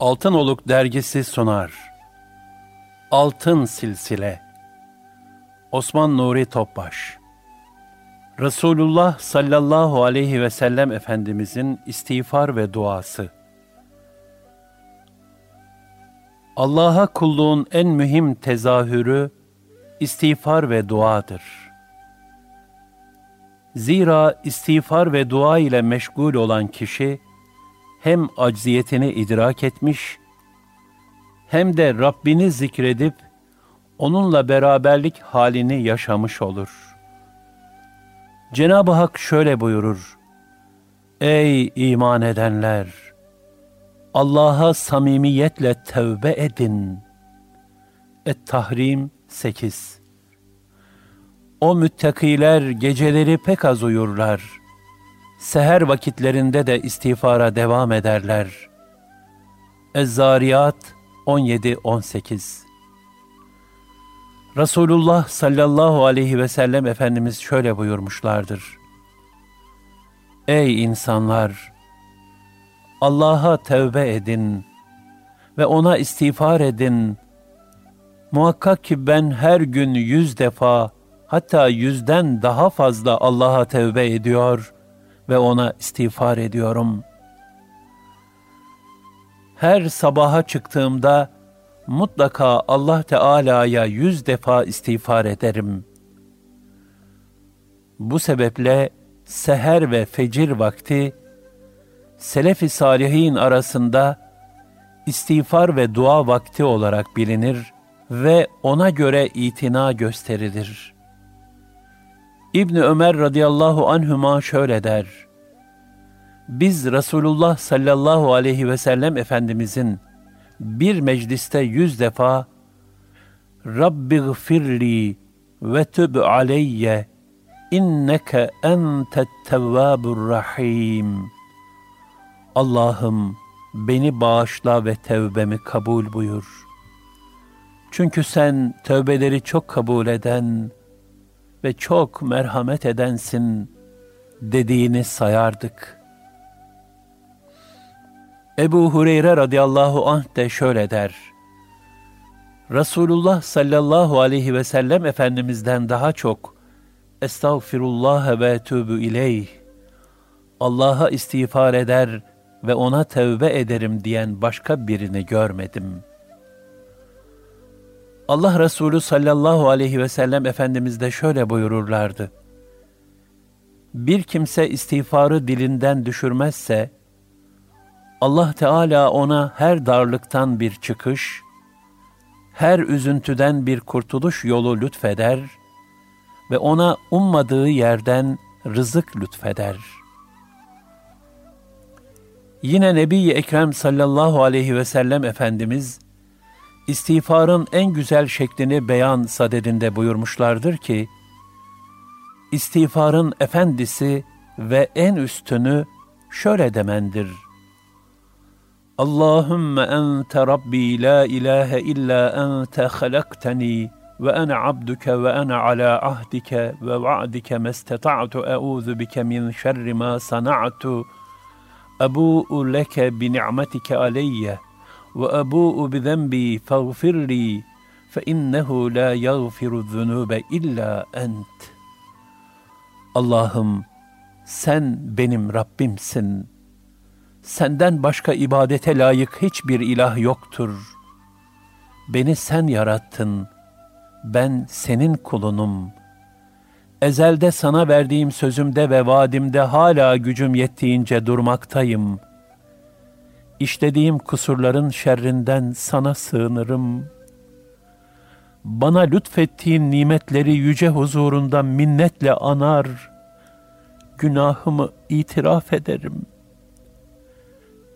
Altın Oluk dergisi sunar. Altın Silsile Osman Nuri Topbaş Resulullah sallallahu aleyhi ve sellem Efendimizin istiğfar ve duası Allah'a kulluğun en mühim tezahürü istiğfar ve duadır. Zira istiğfar ve dua ile meşgul olan kişi, hem acziyetini idrak etmiş, hem de Rabbini zikredip, onunla beraberlik halini yaşamış olur. Cenab-ı Hak şöyle buyurur, Ey iman edenler! Allah'a samimiyetle tevbe edin. Et-Tahrim 8 O müttakiler geceleri pek az uyurlar.'' Seher vakitlerinde de istiğfara devam ederler. Ez-Zariyat 17-18 Resulullah sallallahu aleyhi ve sellem Efendimiz şöyle buyurmuşlardır. Ey insanlar! Allah'a tevbe edin ve ona istiğfar edin. Muhakkak ki ben her gün yüz defa, hatta yüzden daha fazla Allah'a tevbe ediyor ve ona istiğfar ediyorum. Her sabaha çıktığımda mutlaka Allah Teala'ya yüz defa istiğfar ederim. Bu sebeple seher ve fecir vakti selef-i salihin arasında istiğfar ve dua vakti olarak bilinir ve ona göre itina gösterilir.'' İbni Ömer radıyallahu anhüma şöyle der. Biz Resulullah sallallahu aleyhi ve sellem Efendimizin bir mecliste yüz defa Rabbi gfirli ve tüb aleyye inneke entet tevvabur rahim. Allah'ım beni bağışla ve tevbemi kabul buyur. Çünkü sen tövbeleri çok kabul eden, ve çok merhamet edensin dediğini sayardık. Ebu Hureyre radıyallahu anh de şöyle der. Resulullah sallallahu aleyhi ve sellem Efendimiz'den daha çok Estağfirullah ve etûbü ileyh Allah'a istiğfar eder ve ona tevbe ederim diyen başka birini görmedim.'' Allah Resulü sallallahu aleyhi ve sellem Efendimiz de şöyle buyururlardı. Bir kimse istiğfarı dilinden düşürmezse, Allah Teala ona her darlıktan bir çıkış, her üzüntüden bir kurtuluş yolu lütfeder ve ona ummadığı yerden rızık lütfeder. Yine Nebi-i Ekrem sallallahu aleyhi ve sellem Efendimiz, istiğfarın en güzel şeklini beyan sadedinde buyurmuşlardır ki, istiğfarın efendisi ve en üstünü şöyle demendir. Allahümme ente Rabbi la ilahe illa ente halaktani ve ene abduke ve ene ala ahdike ve va'dike mesteta'tu e'udhu bike min şerri ma sana'tu ebu'u leke bi ni'metike aleyye وأبوء بذنبي فاغفر لي فإنه لا يغفر الذنوب إلا أنت Allah'ım sen benim Rabbimsin. Senden başka ibadete layık hiçbir ilah yoktur. Beni sen yarattın. Ben senin kulunum. Ezelde sana verdiğim sözümde ve vaadimde hala gücüm yettiğince durmaktayım İşlediğim kusurların şerrinden sana sığınırım. Bana lütfettiğin nimetleri yüce huzurunda minnetle anar, günahımı itiraf ederim.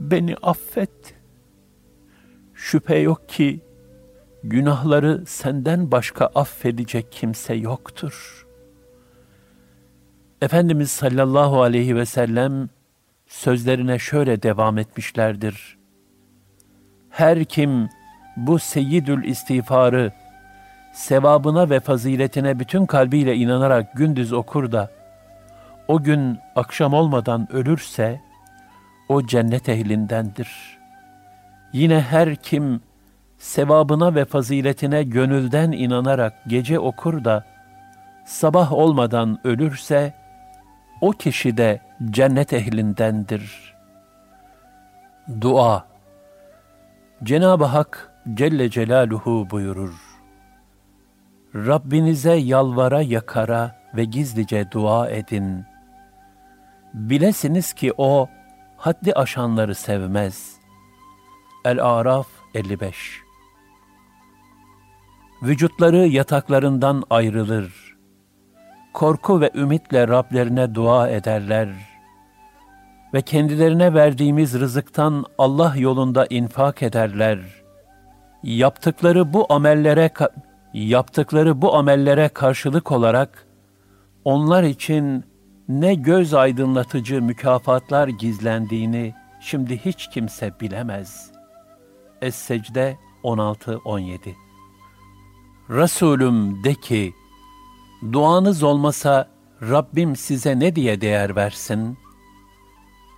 Beni affet. Şüphe yok ki günahları senden başka affedecek kimse yoktur. Efendimiz sallallahu aleyhi ve sellem sözlerine şöyle devam etmişlerdir. Her kim bu seyyidül istiğfarı sevabına ve faziletine bütün kalbiyle inanarak gündüz okur da o gün akşam olmadan ölürse o cennet ehlindendir. Yine her kim sevabına ve faziletine gönülden inanarak gece okur da sabah olmadan ölürse o kişi de cennet ehlindendir. Dua Cenab-ı Hak Celle Celaluhu buyurur. Rabbinize yalvara yakara ve gizlice dua edin. Bilesiniz ki O, haddi aşanları sevmez. El-Araf 55 Vücutları yataklarından ayrılır. Korku ve ümitle Rablerine dua ederler. Ve kendilerine verdiğimiz rızıktan Allah yolunda infak ederler. Yaptıkları bu amellere yaptıkları bu amellere karşılık olarak onlar için ne göz aydınlatıcı mükafatlar gizlendiğini şimdi hiç kimse bilemez. Es-Secde 16-17 Resulüm de ki, duanız olmasa Rabbim size ne diye değer versin?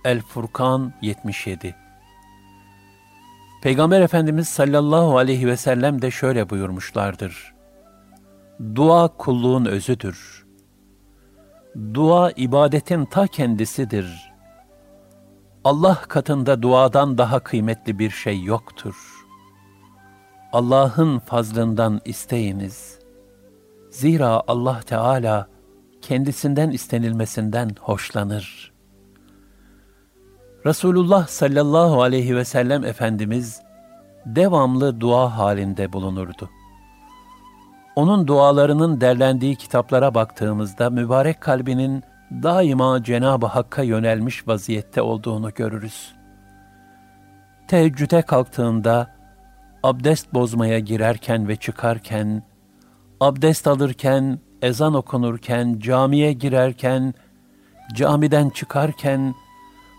El-Furkan 77 Peygamber Efendimiz sallallahu aleyhi ve sellem de şöyle buyurmuşlardır. Dua kulluğun özüdür. Dua ibadetin ta kendisidir. Allah katında duadan daha kıymetli bir şey yoktur. Allah'ın fazlından isteyiniz. Zira Allah Teala kendisinden istenilmesinden hoşlanır.'' Resulullah sallallahu aleyhi ve sellem Efendimiz devamlı dua halinde bulunurdu. Onun dualarının derlendiği kitaplara baktığımızda mübarek kalbinin daima Cenab-ı Hakk'a yönelmiş vaziyette olduğunu görürüz. Teheccüde kalktığında, abdest bozmaya girerken ve çıkarken, abdest alırken, ezan okunurken, camiye girerken, camiden çıkarken,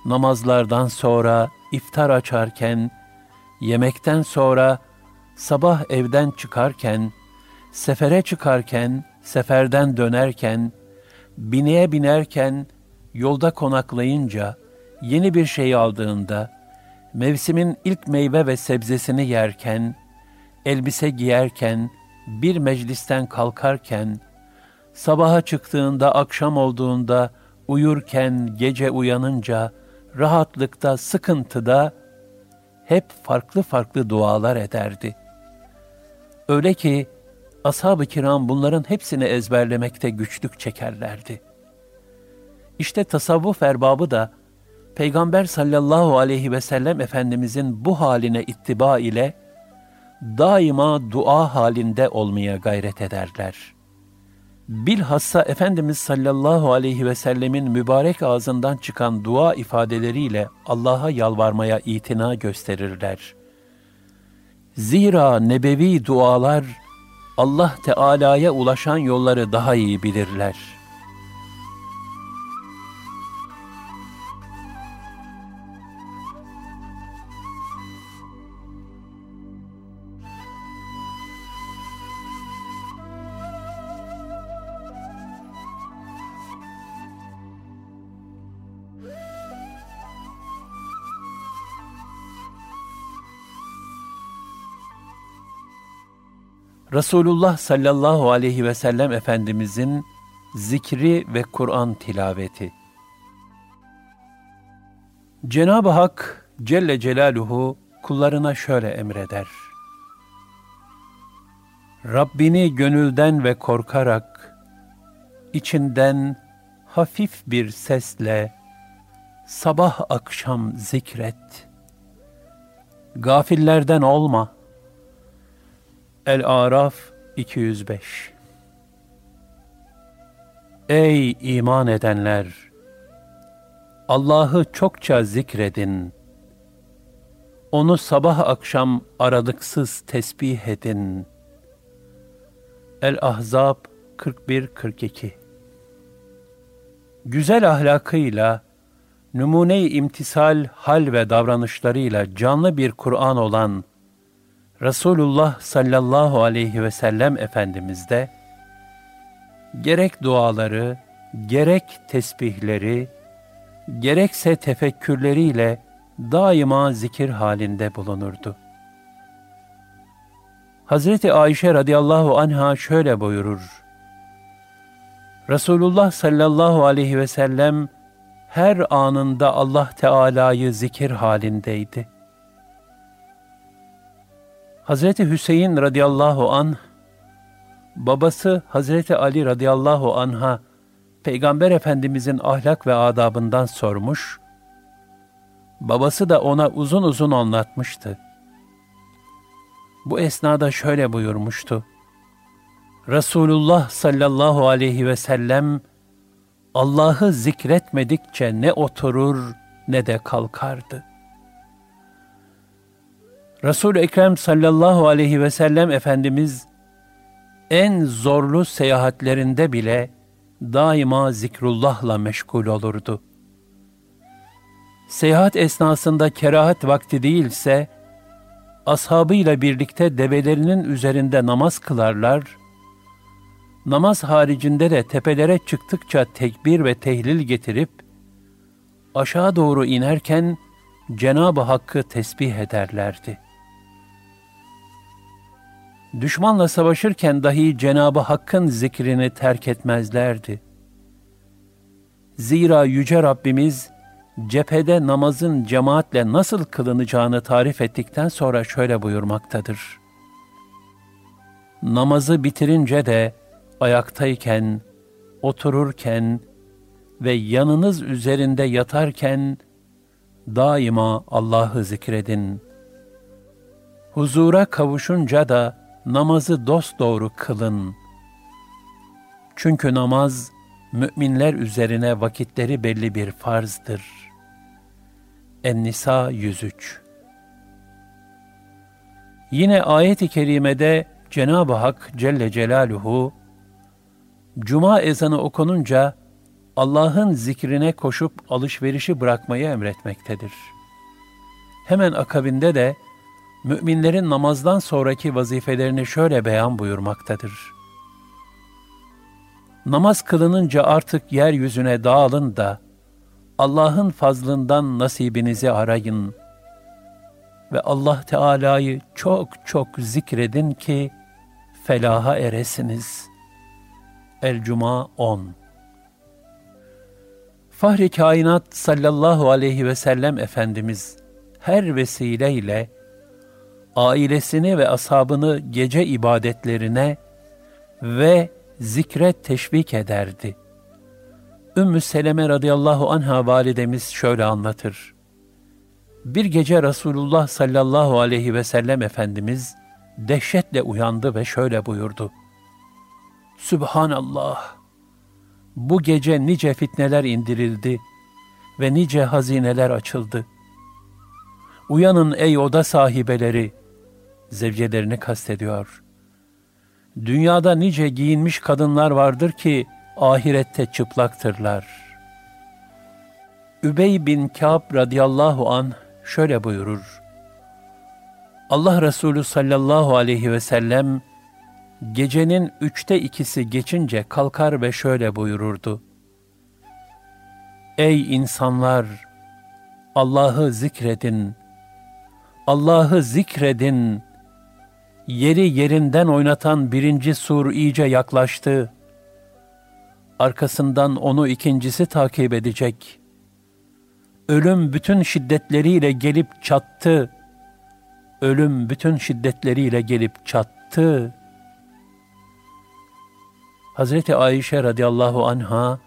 namazlardan sonra iftar açarken, yemekten sonra sabah evden çıkarken, sefere çıkarken, seferden dönerken, bineye binerken, yolda konaklayınca, yeni bir şey aldığında, mevsimin ilk meyve ve sebzesini yerken, elbise giyerken, bir meclisten kalkarken, sabaha çıktığında, akşam olduğunda, uyurken, gece uyanınca, rahatlıkta, sıkıntıda hep farklı farklı dualar ederdi. Öyle ki ashab-ı kiram bunların hepsini ezberlemekte güçlük çekerlerdi. İşte tasavvuf erbabı da Peygamber sallallahu aleyhi ve sellem Efendimizin bu haline ittiba ile daima dua halinde olmaya gayret ederler. Bilhassa Efendimiz sallallahu aleyhi ve sellemin mübarek ağzından çıkan dua ifadeleriyle Allah'a yalvarmaya itina gösterirler. Zira nebevi dualar Allah Teala'ya ulaşan yolları daha iyi bilirler.'' Resulullah sallallahu aleyhi ve sellem Efendimizin zikri ve Kur'an tilaveti. Cenab-ı Hak Celle Celaluhu kullarına şöyle emreder. Rabbini gönülden ve korkarak, içinden hafif bir sesle sabah akşam zikret. Gafillerden olma.'' El-Araf 205 Ey iman edenler! Allah'ı çokça zikredin. Onu sabah akşam aralıksız tesbih edin. El-Ahzab 41-42 Güzel ahlakıyla, numune-i imtisal hal ve davranışlarıyla canlı bir Kur'an olan Resulullah sallallahu aleyhi ve sellem Efendimiz de gerek duaları, gerek tesbihleri, gerekse tefekkürleriyle daima zikir halinde bulunurdu. Hazreti Ayşe radıyallahu anha şöyle buyurur. Resulullah sallallahu aleyhi ve sellem her anında Allah Teala'yı zikir halindeydi. Hazreti Hüseyin radıyallahu an babası Hazreti Ali radıyallahu anha Peygamber Efendimizin ahlak ve adabından sormuş, babası da ona uzun uzun anlatmıştı. Bu esnada şöyle buyurmuştu. Resulullah sallallahu aleyhi ve sellem Allah'ı zikretmedikçe ne oturur ne de kalkardı. Resul-i Ekrem sallallahu aleyhi ve sellem Efendimiz en zorlu seyahatlerinde bile daima zikrullahla meşgul olurdu. Seyahat esnasında kerahat vakti değilse, ashabıyla birlikte develerinin üzerinde namaz kılarlar, namaz haricinde de tepelere çıktıkça tekbir ve tehlil getirip, aşağı doğru inerken Cenab-ı Hakk'ı tesbih ederlerdi. Düşmanla savaşırken dahi Cenab-ı Hakk'ın zikrini terk etmezlerdi. Zira Yüce Rabbimiz, cephede namazın cemaatle nasıl kılınacağını tarif ettikten sonra şöyle buyurmaktadır. Namazı bitirince de ayaktayken, otururken ve yanınız üzerinde yatarken daima Allah'ı zikredin. Huzura kavuşunca da namazı dosdoğru kılın. Çünkü namaz, müminler üzerine vakitleri belli bir farzdır. En-Nisa 103 Yine ayet-i kerimede Cenab-ı Hak Celle Celaluhu, Cuma ezanı okununca Allah'ın zikrine koşup alışverişi bırakmayı emretmektedir. Hemen akabinde de müminlerin namazdan sonraki vazifelerini şöyle beyan buyurmaktadır. Namaz kılınınca artık yeryüzüne dağılın da Allah'ın fazlından nasibinizi arayın ve Allah Teala'yı çok çok zikredin ki felaha eresiniz. El-Cuma 10 Fahri kainat sallallahu aleyhi ve sellem Efendimiz her vesileyle ailesini ve ashabını gece ibadetlerine ve zikre teşvik ederdi. Ümmü Seleme radıyallahu anha validemiz şöyle anlatır. Bir gece Resulullah sallallahu aleyhi ve sellem Efendimiz dehşetle uyandı ve şöyle buyurdu. Sübhanallah! Bu gece nice fitneler indirildi ve nice hazineler açıldı. Uyanın ey oda sahibeleri! Zevcelerini kastediyor. Dünyada nice giyinmiş kadınlar vardır ki ahirette çıplaktırlar. Übey bin Kâb radıyallahu an şöyle buyurur. Allah Resulü sallallahu aleyhi ve sellem gecenin üçte ikisi geçince kalkar ve şöyle buyururdu. Ey insanlar! Allah'ı zikredin. Allah'ı zikredin. Yeri yerinden oynatan birinci sur iyice yaklaştı. Arkasından onu ikincisi takip edecek. Ölüm bütün şiddetleriyle gelip çattı. Ölüm bütün şiddetleriyle gelip çattı.'' Hazreti Ayşe radıyallahu anha,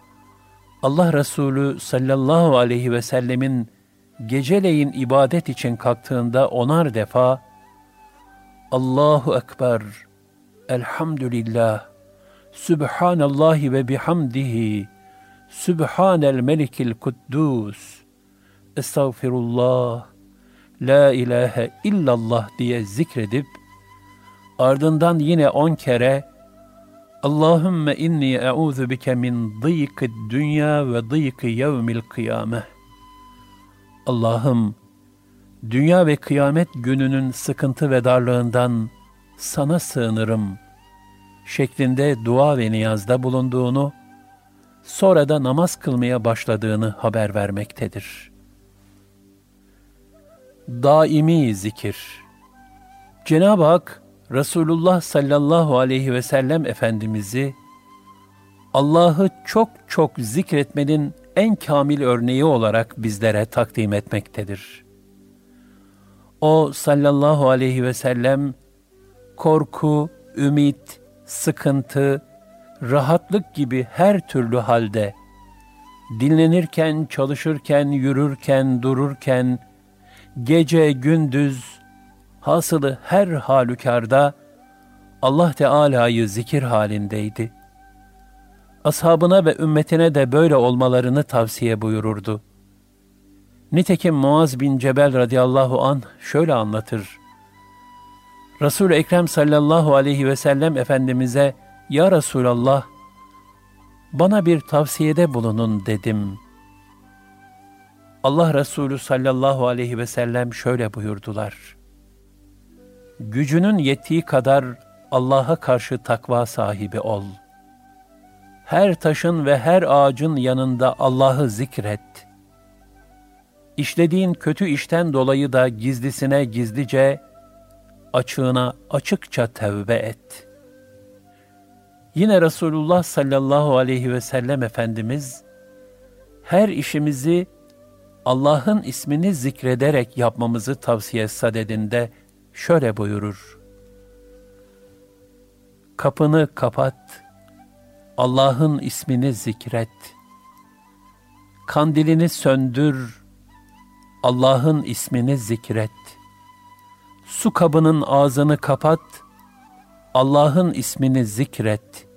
Allah Resulü sallallahu aleyhi ve sellemin geceleyin ibadet için kalktığında onar defa Allahu Ekber, Elhamdülillah, Sübhanallahi ve bihamdihi, Sübhanel Melikil Kuddus, Estağfirullah, La ilahe illallah diye zikredip, ardından yine on kere Allahümme inni e'udhu bike min dıyıkı dünya ve dıyıkı yevmil kıyame. Allah'ım, dünya ve kıyamet gününün sıkıntı ve darlığından sana sığınırım şeklinde dua ve niyazda bulunduğunu, sonra da namaz kılmaya başladığını haber vermektedir. daimi zikir. Cenab-ı Hak Resulullah sallallahu aleyhi ve sellem Efendimiz'i Allah'ı çok çok zikretmenin en kamil örneği olarak bizlere takdim etmektedir. O sallallahu aleyhi ve sellem korku, ümit, sıkıntı, rahatlık gibi her türlü halde dinlenirken, çalışırken, yürürken, dururken, gece, gündüz, hasılı her halükarda Allah Teala'yı zikir halindeydi. Ashabına ve ümmetine de böyle olmalarını tavsiye buyururdu. Nitekim Muaz bin Cebel radıyallahu an şöyle anlatır. Resul-i Ekrem sallallahu aleyhi ve sellem Efendimiz'e, Ya Resulallah, bana bir tavsiyede bulunun dedim. Allah Resulü sallallahu aleyhi ve sellem şöyle buyurdular. Gücünün yettiği kadar Allah'a karşı takva sahibi ol. Her taşın ve her ağacın yanında Allah'ı zikret. İşlediğin kötü işten dolayı da gizlisine gizlice, açığına açıkça tevbe et. Yine Resulullah sallallahu aleyhi ve sellem Efendimiz, her işimizi Allah'ın ismini zikrederek yapmamızı tavsiye sadedinde şöyle buyurur. Kapını kapat, Allah'ın ismini zikret. Kandilini söndür, Allah'ın ismini zikret. Su kabının ağzını kapat, Allah'ın ismini zikret.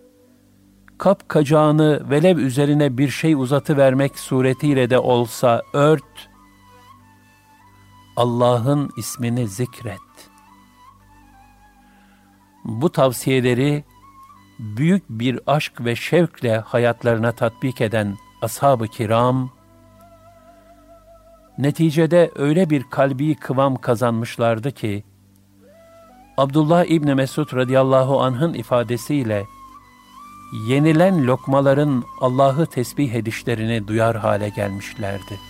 Kap kacağını velev üzerine bir şey uzatı vermek suretiyle de olsa ört, Allah'ın ismini zikret. Bu tavsiyeleri büyük bir aşk ve şevkle hayatlarına tatbik eden ashab-ı kiram, neticede öyle bir kalbi kıvam kazanmışlardı ki, Abdullah İbni Mesud radıyallahu anh'ın ifadesiyle, yenilen lokmaların Allah'ı tesbih edişlerini duyar hale gelmişlerdi.''